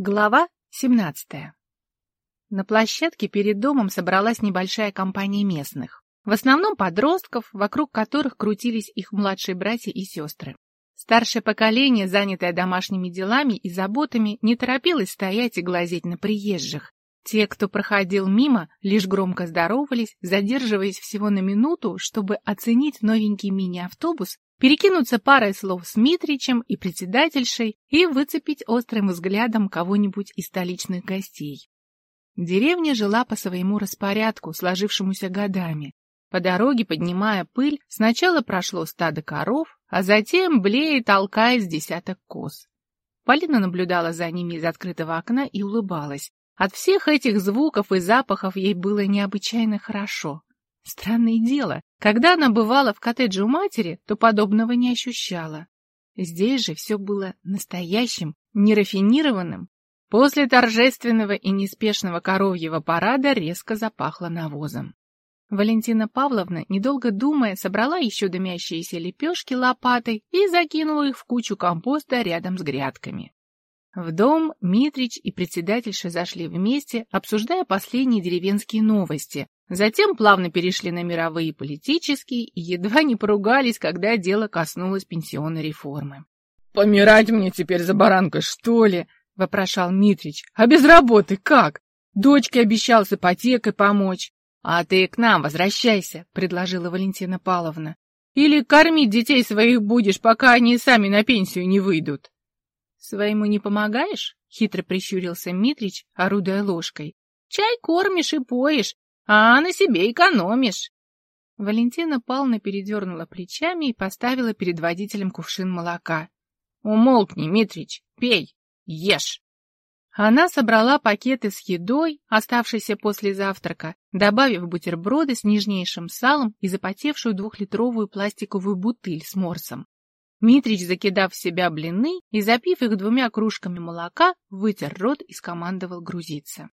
Глава 17. На площадке перед домом собралась небольшая компания местных. В основном подростков, вокруг которых крутились их младшие братья и сестры. Старшее поколение, занятое домашними делами и заботами, не торопилось стоять и глазеть на приезжих. Те, кто проходил мимо, лишь громко здоровались, задерживаясь всего на минуту, чтобы оценить новенький мини-автобус перекинуться парой слов с Митричем и председательшей и выцепить острым взглядом кого-нибудь из столичных гостей. Деревня жила по своему распорядку, сложившемуся годами. По дороге, поднимая пыль, сначала прошло стадо коров, а затем, блея толкаясь, десяток коз. Полина наблюдала за ними из открытого окна и улыбалась. От всех этих звуков и запахов ей было необычайно хорошо. Странное дело, когда она бывала в коттедже у матери, то подобного не ощущала. Здесь же все было настоящим, нерафинированным. После торжественного и неспешного коровьего парада резко запахло навозом. Валентина Павловна, недолго думая, собрала еще дымящиеся лепешки лопатой и закинула их в кучу компоста рядом с грядками. В дом Митрич и председательша зашли вместе, обсуждая последние деревенские новости, Затем плавно перешли на мировые политические и едва не поругались, когда дело коснулось пенсионной реформы. «Помирать мне теперь за баранкой, что ли?» — вопрошал Митрич. «А без работы как? Дочке обещал с ипотекой помочь». «А ты к нам возвращайся», — предложила Валентина Павловна. «Или кормить детей своих будешь, пока они сами на пенсию не выйдут». «Своему не помогаешь?» — хитро прищурился Митрич, орудуя ложкой. «Чай кормишь и поешь, а на себе экономишь. Валентина Павловна передернула плечами и поставила перед водителем кувшин молока. «Умолкни, Митрич, пей, ешь!» Она собрала пакеты с едой, оставшиеся после завтрака, добавив бутерброды с нежнейшим салом и запотевшую двухлитровую пластиковую бутыль с морсом. Митрич, закидав в себя блины и запив их двумя кружками молока, вытер рот и скомандовал грузиться.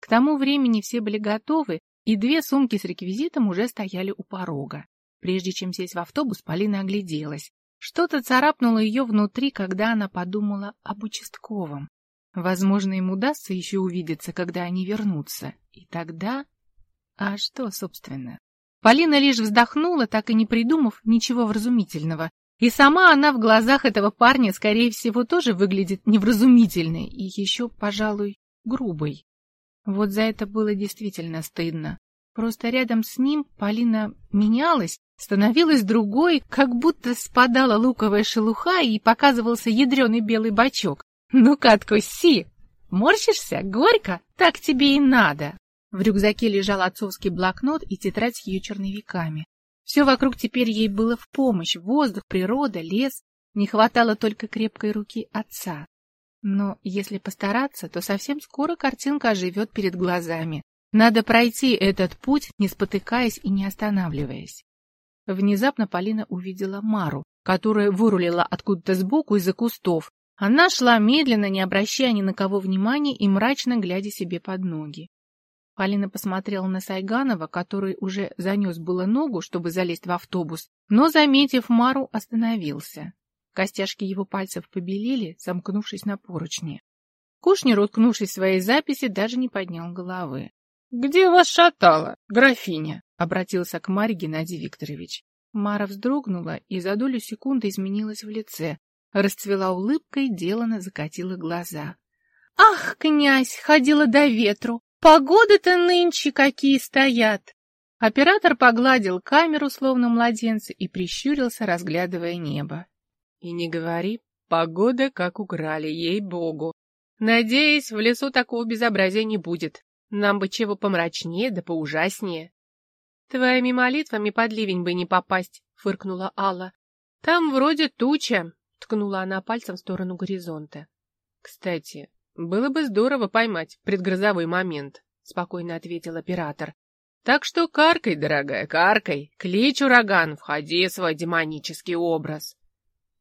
К тому времени все были готовы, и две сумки с реквизитом уже стояли у порога. Прежде чем сесть в автобус, Полина огляделась. Что-то царапнуло ее внутри, когда она подумала об участковом. Возможно, им удастся еще увидеться, когда они вернутся. И тогда... А что, собственно? Полина лишь вздохнула, так и не придумав ничего вразумительного. И сама она в глазах этого парня, скорее всего, тоже выглядит невразумительной и еще, пожалуй, грубой. Вот за это было действительно стыдно. Просто рядом с ним Полина менялась, становилась другой, как будто спадала луковая шелуха и показывался ядреный белый бачок. «Ну-ка, откуси! Морщишься? Горько? Так тебе и надо!» В рюкзаке лежал отцовский блокнот и тетрадь с ее черновиками. Все вокруг теперь ей было в помощь. Воздух, природа, лес. Не хватало только крепкой руки отца. Но если постараться, то совсем скоро картинка оживет перед глазами. Надо пройти этот путь, не спотыкаясь и не останавливаясь. Внезапно Полина увидела Мару, которая вырулила откуда-то сбоку из-за кустов. Она шла медленно, не обращая ни на кого внимания и мрачно глядя себе под ноги. Полина посмотрела на Сайганова, который уже занес было ногу, чтобы залезть в автобус, но, заметив Мару, остановился. Костяшки его пальцев побелели, замкнувшись на поручне. Кушнер, уткнувшись в своей записи, даже не поднял головы. — Где вас шатало, графиня? — обратился к Маре Геннадий Викторович. Мара вздрогнула и за долю секунды изменилась в лице. Расцвела улыбкой, делано закатила глаза. — Ах, князь, ходила до ветру! Погоды-то нынче какие стоят! Оператор погладил камеру, словно младенца, и прищурился, разглядывая небо. И не говори, погода как украли, ей-богу. Надеюсь, в лесу такого безобразия не будет. Нам бы чего помрачнее да поужаснее. Твоими молитвами под ливень бы не попасть, фыркнула Алла. Там вроде туча, ткнула она пальцем в сторону горизонта. Кстати, было бы здорово поймать предгрозовой момент, спокойно ответил оператор. Так что каркай, дорогая, каркай, клич ураган, входи в свой демонический образ. —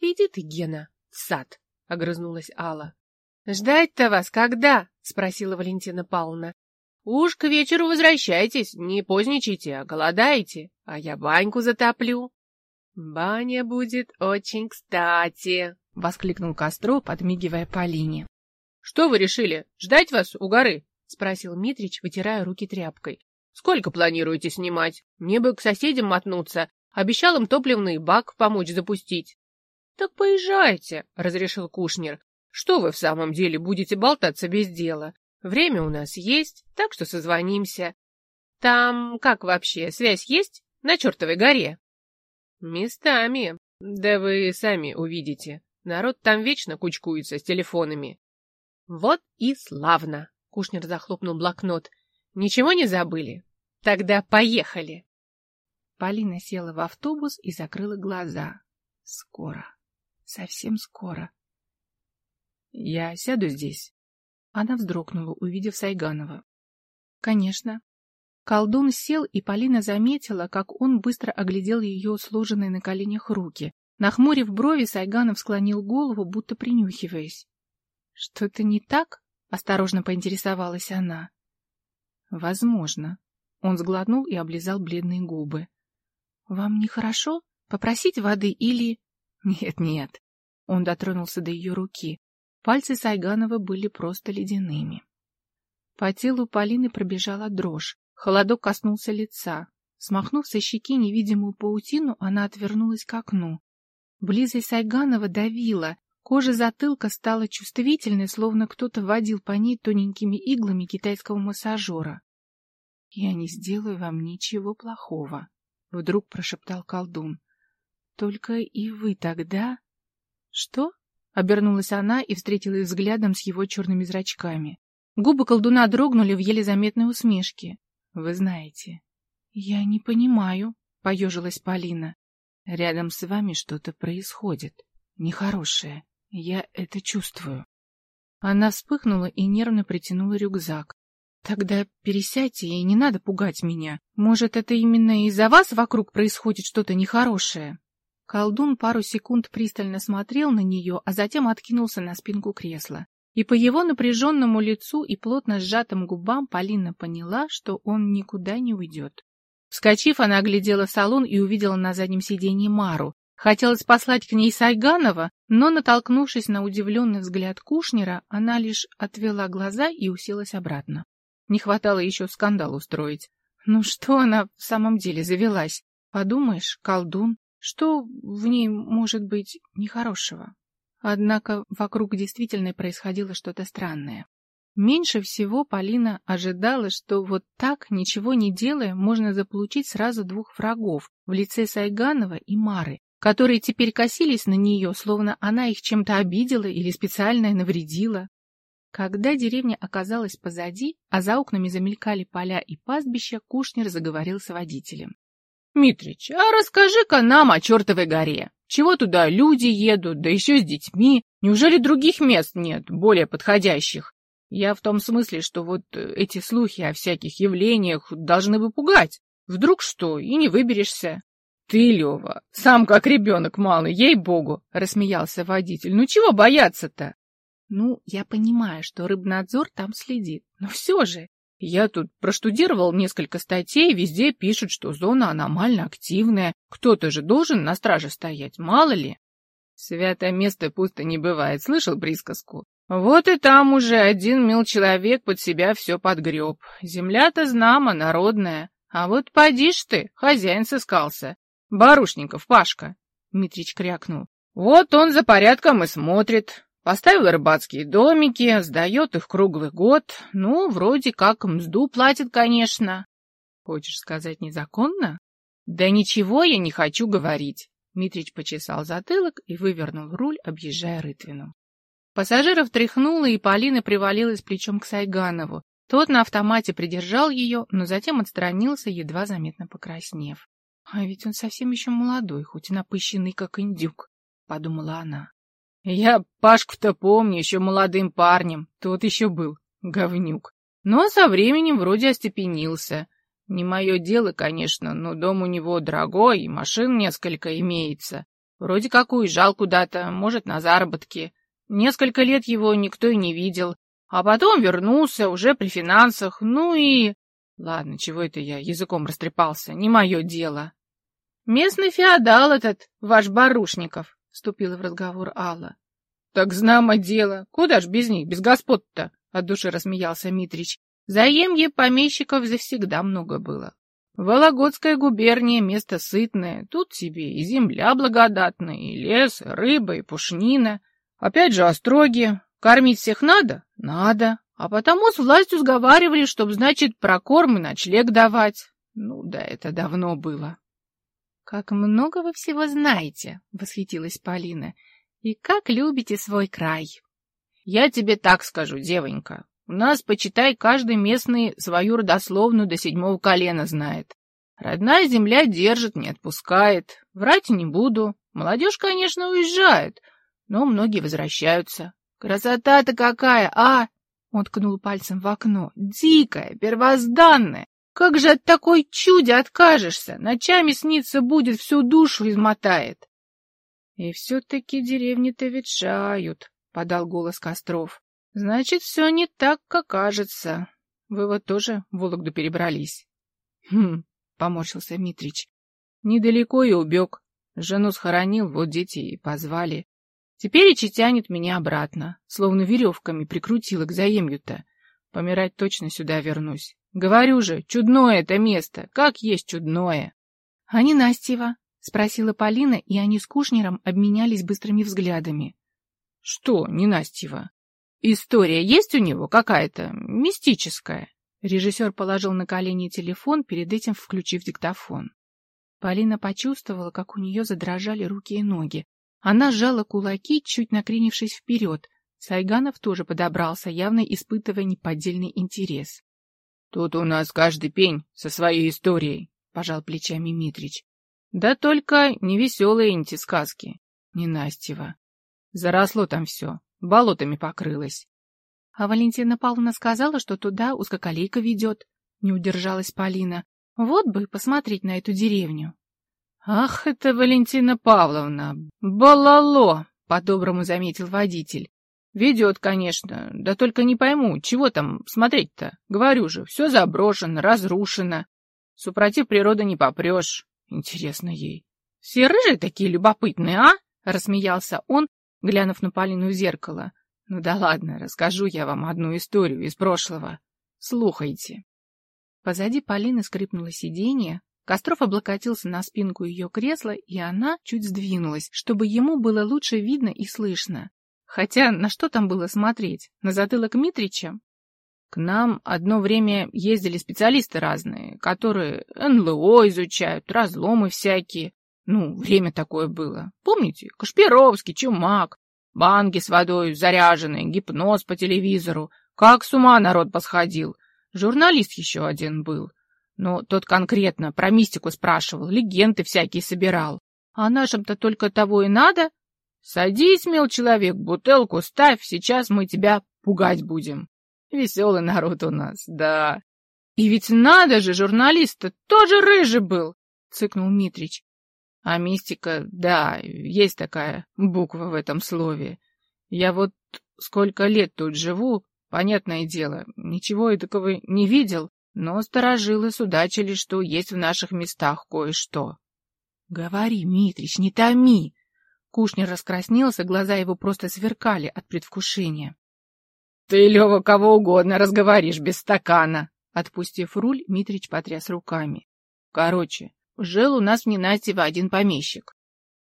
Иди ты, Гена, в сад, — огрызнулась Алла. — Ждать-то вас когда? — спросила Валентина Павловна. — Уж к вечеру возвращайтесь, не поздничайте, а голодаете, а я баньку затоплю. — Баня будет очень кстати, — воскликнул Костров, подмигивая Полине. Что вы решили, ждать вас у горы? — спросил Митрич, вытирая руки тряпкой. — Сколько планируете снимать? Мне бы к соседям мотнуться. Обещал им топливный бак помочь запустить. — Так поезжайте, — разрешил Кушнер. — Что вы в самом деле будете болтаться без дела? Время у нас есть, так что созвонимся. Там как вообще, связь есть? На чертовой горе? — Местами. Да вы сами увидите. Народ там вечно кучкуется с телефонами. — Вот и славно! Кушнер захлопнул блокнот. «Ничего не забыли? Тогда поехали!» Полина села в автобус и закрыла глаза. Скоро. Совсем скоро. «Я сяду здесь?» Она вздрогнула, увидев Сайганова. «Конечно». Колдун сел, и Полина заметила, как он быстро оглядел ее сложенные на коленях руки. Нахмурив брови, Сайганов склонил голову, будто принюхиваясь. «Что-то не так?» — осторожно поинтересовалась она. «Возможно». Он сглотнул и облизал бледные губы. «Вам нехорошо? Попросить воды или...» «Нет-нет». Он дотронулся до ее руки. Пальцы Сайганова были просто ледяными. По телу Полины пробежала дрожь. Холодок коснулся лица. Смахнув со щеки невидимую паутину, она отвернулась к окну. Близость Сайганова давила, Кожа затылка стала чувствительной, словно кто-то водил по ней тоненькими иглами китайского массажера. — Я не сделаю вам ничего плохого, — вдруг прошептал колдун. — Только и вы тогда... — Что? — обернулась она и встретилась взглядом с его черными зрачками. Губы колдуна дрогнули в еле заметной усмешке. — Вы знаете. — Я не понимаю, — поежилась Полина. — Рядом с вами что-то происходит. Нехорошее. Я это чувствую. Она вспыхнула и нервно притянула рюкзак. Тогда пересядьте, и не надо пугать меня. Может, это именно из-за вас вокруг происходит что-то нехорошее? Колдун пару секунд пристально смотрел на нее, а затем откинулся на спинку кресла. И по его напряженному лицу и плотно сжатым губам Полина поняла, что он никуда не уйдет. Вскочив, она оглядела салон и увидела на заднем сиденье Мару, Хотелось послать к ней Сайганова, но, натолкнувшись на удивленный взгляд Кушнера, она лишь отвела глаза и уселась обратно. Не хватало еще скандал устроить. Ну что она в самом деле завелась? Подумаешь, колдун, что в ней может быть нехорошего? Однако вокруг действительно происходило что-то странное. Меньше всего Полина ожидала, что вот так, ничего не делая, можно заполучить сразу двух врагов в лице Сайганова и Мары, которые теперь косились на нее, словно она их чем-то обидела или специально навредила. Когда деревня оказалась позади, а за окнами замелькали поля и пастбища, Кушнер заговорил с водителем. — Митрич, а расскажи-ка нам о чертовой горе. Чего туда люди едут, да еще с детьми? Неужели других мест нет, более подходящих? Я в том смысле, что вот эти слухи о всяких явлениях должны бы пугать. Вдруг что, и не выберешься. «Ты, Лева, сам как ребенок малый, ей-богу!» — рассмеялся водитель. «Ну чего бояться-то?» «Ну, я понимаю, что рыбнадзор там следит, но все же...» «Я тут проштудировал несколько статей, везде пишут, что зона аномально активная. Кто-то же должен на страже стоять, мало ли?» «Святое место пусто не бывает, слышал присказку?» Вот и там уже один мил человек под себя все подгреб. Земля-то знамо, народная. А вот поди ж ты, хозяин сыскался. Барушников, Пашка, Митрич крякнул. Вот он за порядком и смотрит. Поставил рыбацкие домики, сдает их круглый год. Ну, вроде как мзду платит, конечно. Хочешь сказать незаконно? Да ничего я не хочу говорить. Митрич почесал затылок и вывернул руль, объезжая Рытвину. Пассажиров тряхнуло, и Полина привалилась плечом к Сайганову. Тот на автомате придержал ее, но затем отстранился, едва заметно покраснев. А ведь он совсем еще молодой, хоть и напыщенный, как индюк, — подумала она. Я Пашку-то помню еще молодым парнем, тот еще был, говнюк. Но со временем вроде остепенился. Не мое дело, конечно, но дом у него дорогой, и машин несколько имеется. Вроде как уезжал куда-то, может, на заработки. Несколько лет его никто и не видел. А потом вернулся, уже при финансах, ну и... Ладно, чего это я языком растрепался, не мое дело. Местный феодал этот, ваш Барушников, вступила в разговор Алла. Так знамо дело. Куда ж без них, без господ-то? От души рассмеялся Митрич. Заемье помещиков завсегда много было. Вологодская губерния — место сытное. Тут тебе и земля благодатная, и лес, и рыба, и пушнина. Опять же остроги. Кормить всех надо? Надо. А потому с властью сговаривали, чтоб, значит, прокорм и ночлег давать. Ну да, это давно было. «Как много вы всего знаете!» — восхитилась Полина. «И как любите свой край!» «Я тебе так скажу, девонька. У нас, почитай, каждый местный свою родословную до седьмого колена знает. Родная земля держит, не отпускает. Врать не буду. Молодежь, конечно, уезжает, но многие возвращаются. Красота-то какая, а!» Он ткнул пальцем в окно. «Дикая, первозданная! Как же от такой чуди откажешься? Ночами снится будет, всю душу измотает!» «И все-таки деревни-то ветшают», — подал голос Костров. «Значит, все не так, как кажется. Вы вот тоже в Вологду перебрались?» «Хм», — поморщился Митрич. «Недалеко и убег. Жену схоронил, вот дети и позвали. Теперь Ичи тянет меня обратно, словно веревками прикрутила к заемью-то. Помирать точно сюда вернусь. Говорю же, чудное это место, как есть чудное. — А не Настева? — спросила Полина, и они с Кушнером обменялись быстрыми взглядами. — Что не Настева? История есть у него какая-то мистическая? Режиссер положил на колени телефон, перед этим включив диктофон. Полина почувствовала, как у нее задрожали руки и ноги. Она сжала кулаки, чуть накренившись вперед. Сайганов тоже подобрался, явно испытывая неподдельный интерес. — Тут у нас каждый пень со своей историей, — пожал плечами Митрич. — Да только не веселые эти сказки, не Настева. Заросло там все, болотами покрылось. — А Валентина Павловна сказала, что туда узкоколейка ведет, — не удержалась Полина. — Вот бы посмотреть на эту деревню. «Ах, это Валентина Павловна! Балало!» — по-доброму заметил водитель. «Ведет, конечно, да только не пойму, чего там смотреть-то? Говорю же, все заброшено, разрушено. Супротив природы не попрешь. Интересно ей. Все рыжие такие любопытные, а?» — рассмеялся он, глянув на Полину в зеркало. «Ну да ладно, расскажу я вам одну историю из прошлого. Слухайте». Позади Полины скрипнуло сиденье, Костров облокотился на спинку ее кресла, и она чуть сдвинулась, чтобы ему было лучше видно и слышно. Хотя на что там было смотреть? На затылок Митрича? К нам одно время ездили специалисты разные, которые НЛО изучают, разломы всякие. Ну, время такое было. Помните? Кашпировский, Чумак, банки с водой заряженные, гипноз по телевизору. Как с ума народ посходил. Журналист еще один был. Но тот конкретно про мистику спрашивал, легенды всякие собирал. А нашим-то только того и надо. Садись, мил человек, бутылку ставь, сейчас мы тебя пугать будем. Веселый народ у нас, да. И ведь надо же, журналист тоже рыжий был, цыкнул Митрич. А мистика, да, есть такая буква в этом слове. Я вот сколько лет тут живу, понятное дело, ничего и такого не видел, но сторожилы судачили, что есть в наших местах кое-что. — Говори, Митрич, не томи! Кушнер раскраснелся, глаза его просто сверкали от предвкушения. — Ты, Лева, кого угодно разговоришь без стакана! Отпустив руль, Митрич потряс руками. — Короче, жил у нас в Ненастьево один помещик.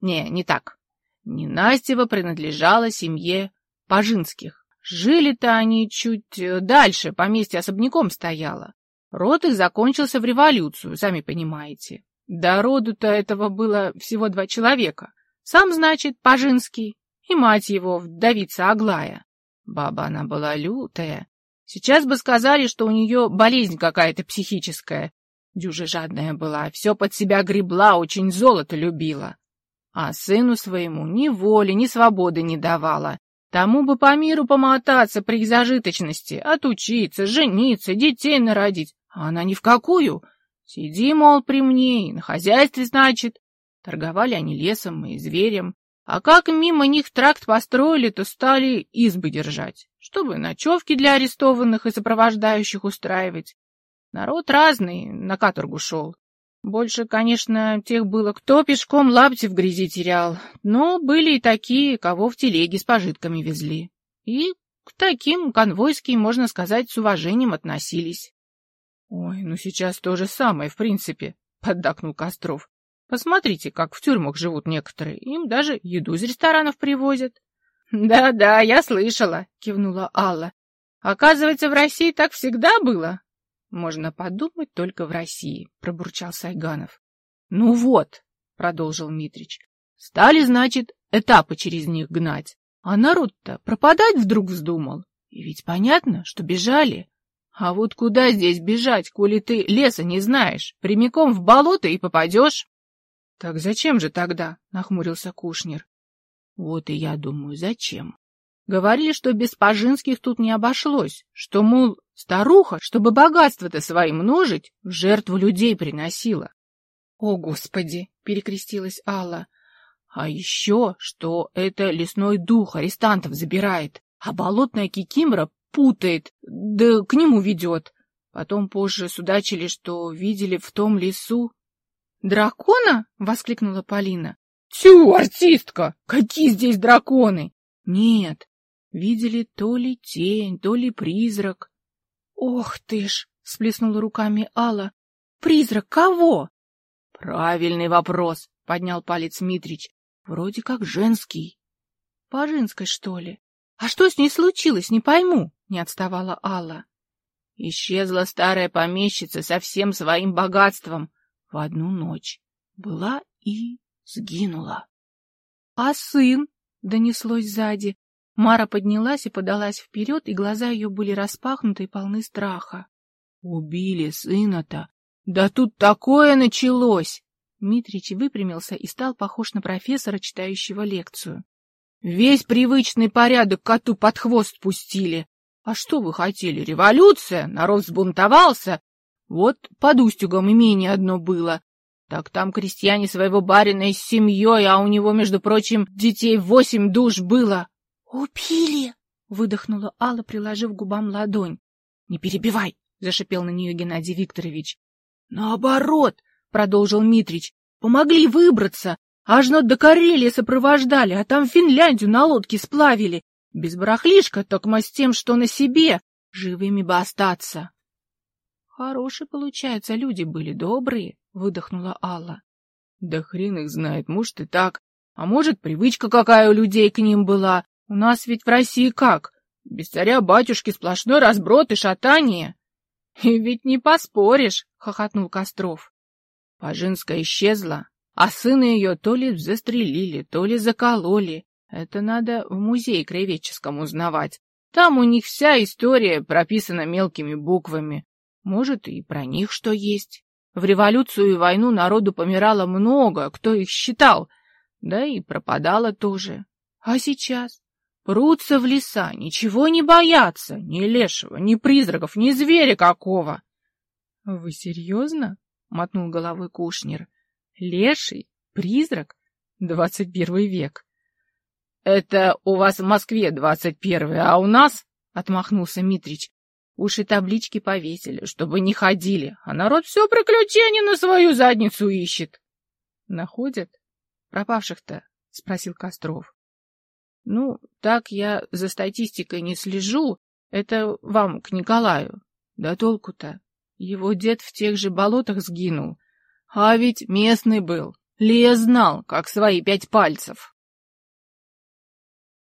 Не, не так. Ненастьево принадлежало семье Пажинских. Жили-то они чуть э, дальше, поместье особняком стояло. Род их закончился в революцию, сами понимаете. До роду-то этого было всего два человека. Сам, значит, Пажинский, и мать его, вдовица Аглая. Баба она была лютая. Сейчас бы сказали, что у нее болезнь какая-то психическая. Дюжа жадная была, все под себя гребла, очень золото любила. А сыну своему ни воли, ни свободы не давала. Тому бы по миру помотаться при их зажиточности, отучиться, жениться, детей народить. А она ни в какую. Сиди, мол, при мне, и на хозяйстве, значит. Торговали они лесом и зверем. А как мимо них тракт построили, то стали избы держать, чтобы ночевки для арестованных и сопровождающих устраивать. Народ разный на каторгу шел. Больше, конечно, тех было, кто пешком лапти в грязи терял, но были и такие, кого в телеге с пожитками везли. И к таким конвойские, можно сказать, с уважением относились. — Ой, ну сейчас то же самое, в принципе, — поддакнул Костров. — Посмотрите, как в тюрьмах живут некоторые, им даже еду из ресторанов привозят. «Да, — Да-да, я слышала, — кивнула Алла. — Оказывается, в России так всегда было? Можно подумать только в России, пробурчал Сайганов. Ну вот, продолжил Митрич. Стали, значит, этапы через них гнать. А народ-то пропадать вдруг вздумал. И ведь понятно, что бежали. А вот куда здесь бежать, коли ты леса не знаешь? Прямиком в болото и попадешь. — Так зачем же тогда? — нахмурился Кушнер. — Вот и я думаю, зачем. Говорили, что без Пажинских тут не обошлось, что, мол, старуха, чтобы богатство-то свои множить, в жертву людей приносила. — О, Господи! — перекрестилась Алла. — А еще, что это лесной дух арестантов забирает, а болотная кикимора путает, да к нему ведет. Потом позже судачили, что видели в том лесу. — Дракона? — воскликнула Полина. — Тю, артистка! Какие здесь драконы? Нет, Видели то ли тень, то ли призрак. — Ох ты ж! — сплеснула руками Алла. — Призрак кого? — Правильный вопрос, — поднял палец Митрич. — Вроде как женский. — По женской, что ли? А что с ней случилось, не пойму, — не отставала Алла. Исчезла старая помещица со всем своим богатством в одну ночь. Была и сгинула. — А сын? — донеслось сзади. Мара поднялась и подалась вперед, и глаза ее были распахнуты и полны страха. «Убили сына-то! Да тут такое началось!» Митрич выпрямился и стал похож на профессора, читающего лекцию. «Весь привычный порядок коту под хвост пустили. А что вы хотели? Революция? Народ взбунтовался? Вот под Устюгом имение одно было. Так там крестьяне своего барина с семьей, а у него, между прочим, детей восемь душ было. «Убили!» — выдохнула Алла, приложив губам ладонь. «Не перебивай!» — зашипел на нее Геннадий Викторович. «Наоборот!» — продолжил Митрич. «Помогли выбраться! Аж до Карелии сопровождали, а там Финляндию на лодке сплавили. Без барахлишка, только с тем, что на себе. Живыми бы остаться!» «Хорошие, получается, люди были, добрые!» — выдохнула Алла. «Да хрен их знает, может и так. А может, привычка какая у людей к ним была. У нас ведь в России как? Без царя-батюшки сплошной разброд и шатание. — И ведь не поспоришь, — хохотнул Костров. Пажинская исчезла, а сына ее то ли застрелили, то ли закололи. Это надо в музее краеведческом узнавать. Там у них вся история прописана мелкими буквами. Может, и про них что есть. В революцию и войну народу помирало много, кто их считал, да и пропадало тоже. А сейчас? Прутся в леса, ничего не боятся, ни лешего, ни призраков, ни зверя какого. — Вы серьезно? — мотнул головой Кушнер. — Леший? Призрак? Двадцать первый век. — Это у вас в Москве двадцать первый, а у нас, — отмахнулся Митрич, — уж и таблички повесили, чтобы не ходили, а народ все приключения на свою задницу ищет. — Находят? Пропавших-то? — спросил Костров. Ну, так я за статистикой не слежу. Это вам к Николаю. Да толку-то. Его дед в тех же болотах сгинул. А ведь местный был. Лес знал, как свои пять пальцев.